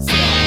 Yeah.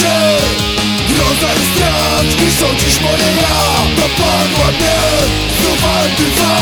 się. Grozaj strat Piszą dziś moje ja. Dopadła mnie Znów antyfa